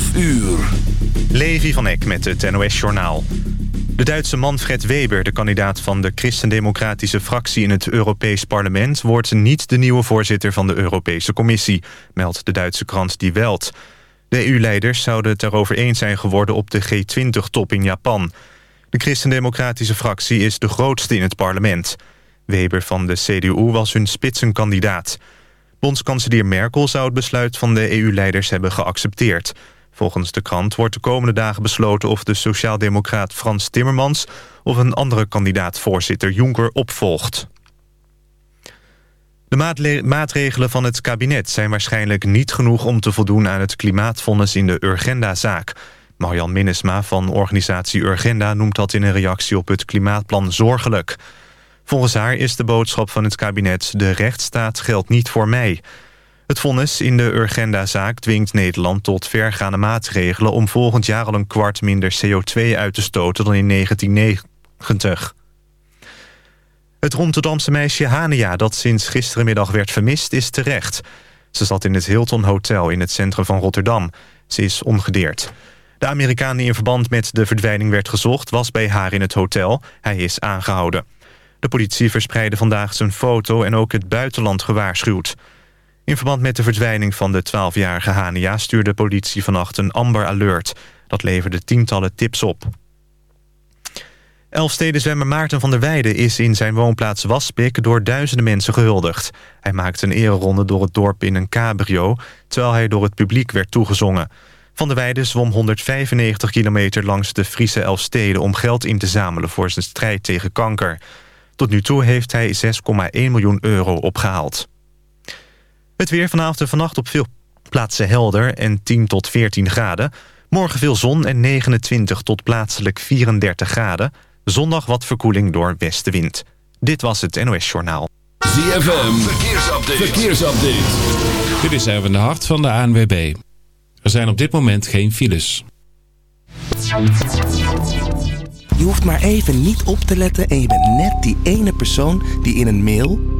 12 uur. Levi van Eck met het NOS-journaal. De Duitse Manfred Weber, de kandidaat van de christendemocratische fractie in het Europees Parlement... wordt niet de nieuwe voorzitter van de Europese Commissie, meldt de Duitse krant Die Welt. De EU-leiders zouden het erover eens zijn geworden op de G20-top in Japan. De christendemocratische fractie is de grootste in het parlement. Weber van de CDU was hun spitsenkandidaat. Bondskanselier Merkel zou het besluit van de EU-leiders hebben geaccepteerd. Volgens de krant wordt de komende dagen besloten of de sociaaldemocraat Frans Timmermans... of een andere kandidaat-voorzitter Juncker opvolgt. De maatregelen van het kabinet zijn waarschijnlijk niet genoeg... om te voldoen aan het klimaatvonnis in de Urgenda-zaak. Marjan Minnesma van organisatie Urgenda noemt dat in een reactie op het klimaatplan zorgelijk... Volgens haar is de boodschap van het kabinet... de rechtsstaat geldt niet voor mij. Het vonnis in de Urgenda-zaak dwingt Nederland tot vergaande maatregelen... om volgend jaar al een kwart minder CO2 uit te stoten dan in 1990. Het Rotterdamse meisje Hania, dat sinds gisterenmiddag werd vermist, is terecht. Ze zat in het Hilton Hotel in het centrum van Rotterdam. Ze is ongedeerd. De Amerikaan die in verband met de verdwijning werd gezocht... was bij haar in het hotel. Hij is aangehouden. De politie verspreidde vandaag zijn foto en ook het buitenland gewaarschuwd. In verband met de verdwijning van de 12-jarige Hania... stuurde politie vannacht een Amber Alert. Dat leverde tientallen tips op. Elfstedenzwemmer Maarten van der Weijden is in zijn woonplaats Waspik... door duizenden mensen gehuldigd. Hij maakte een ereronde door het dorp in een cabrio... terwijl hij door het publiek werd toegezongen. Van der Weijden zwom 195 kilometer langs de Friese Elfsteden... om geld in te zamelen voor zijn strijd tegen kanker... Tot nu toe heeft hij 6,1 miljoen euro opgehaald. Het weer vanavond en vannacht op veel plaatsen helder en 10 tot 14 graden. Morgen veel zon en 29 tot plaatselijk 34 graden. Zondag wat verkoeling door westenwind. Dit was het NOS Journaal. ZFM, verkeersupdate. verkeersupdate. Dit is even de hart van de ANWB. Er zijn op dit moment geen files. Je hoeft maar even niet op te letten en je bent net die ene persoon die in een mail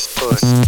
Satisfaction,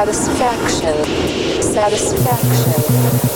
satisfaction, satisfaction,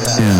back soon.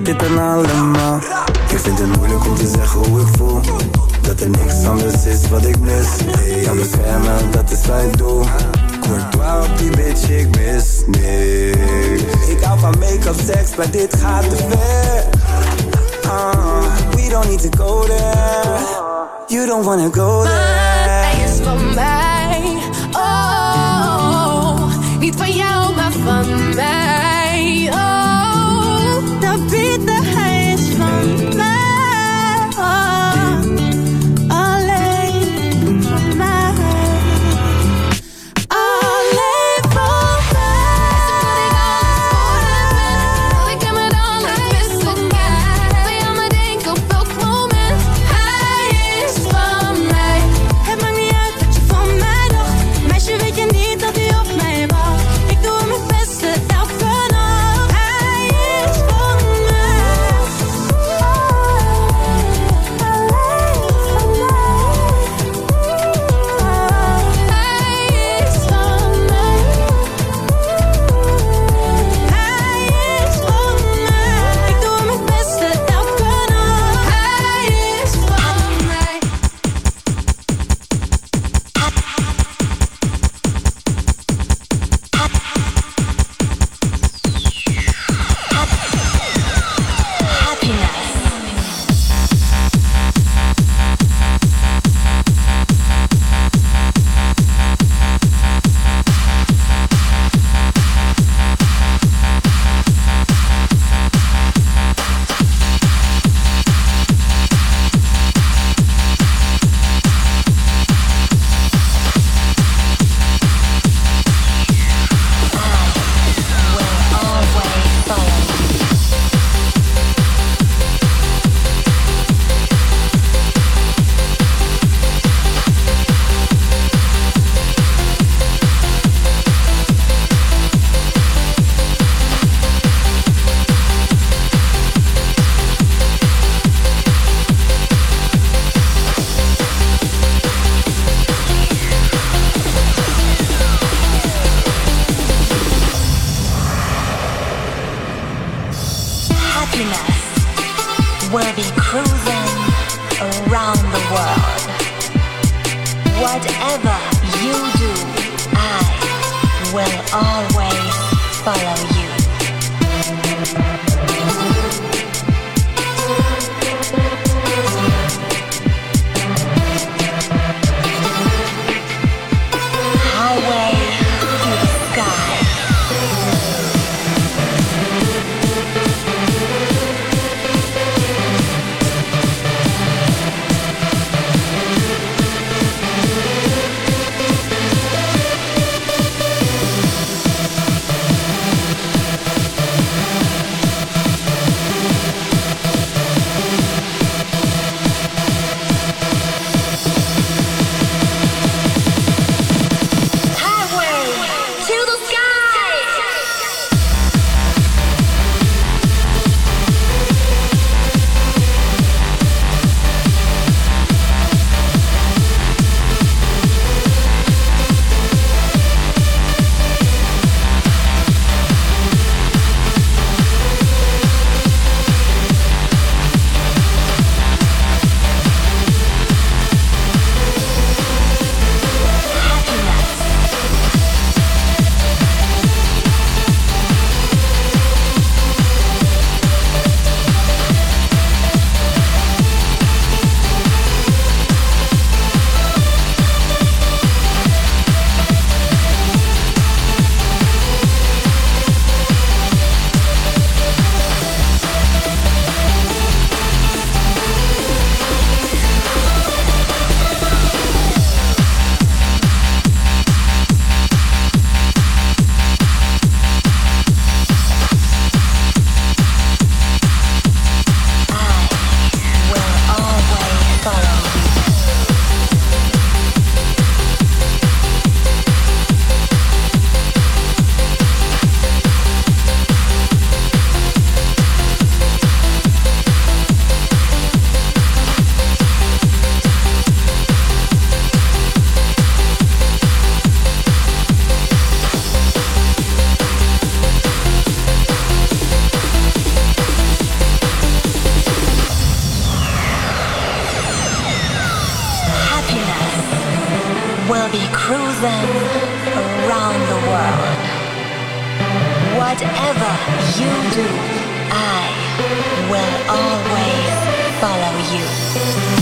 Dit dan allemaal? Ik vind het moeilijk om te zeggen hoe ik voel. Dat er niks anders is wat ik mis. Hey, aan beschermen, dat is wat ik doe. Courtois op die bitch, ik mis niks. Ik hou van make-up, seks, maar dit gaat te ver. Uh, we don't need to go there. You don't wanna go there. Hij is van mij. Oh, niet van jou, maar van mij. Música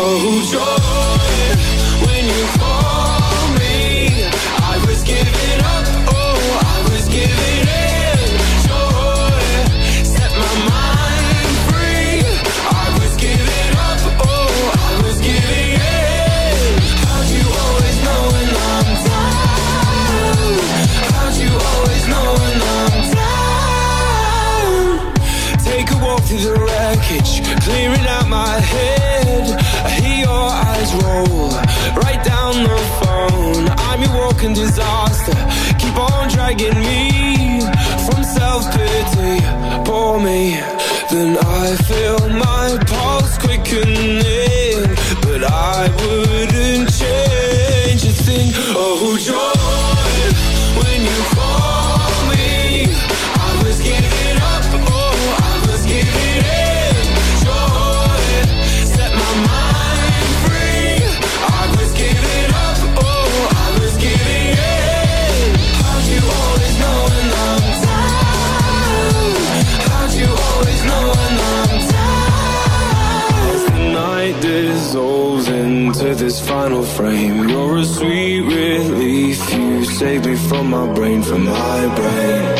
hold your save me from my brain, from my brain.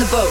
the boat.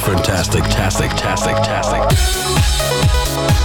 fantastic, tastic, tastic, tastic.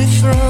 Me through.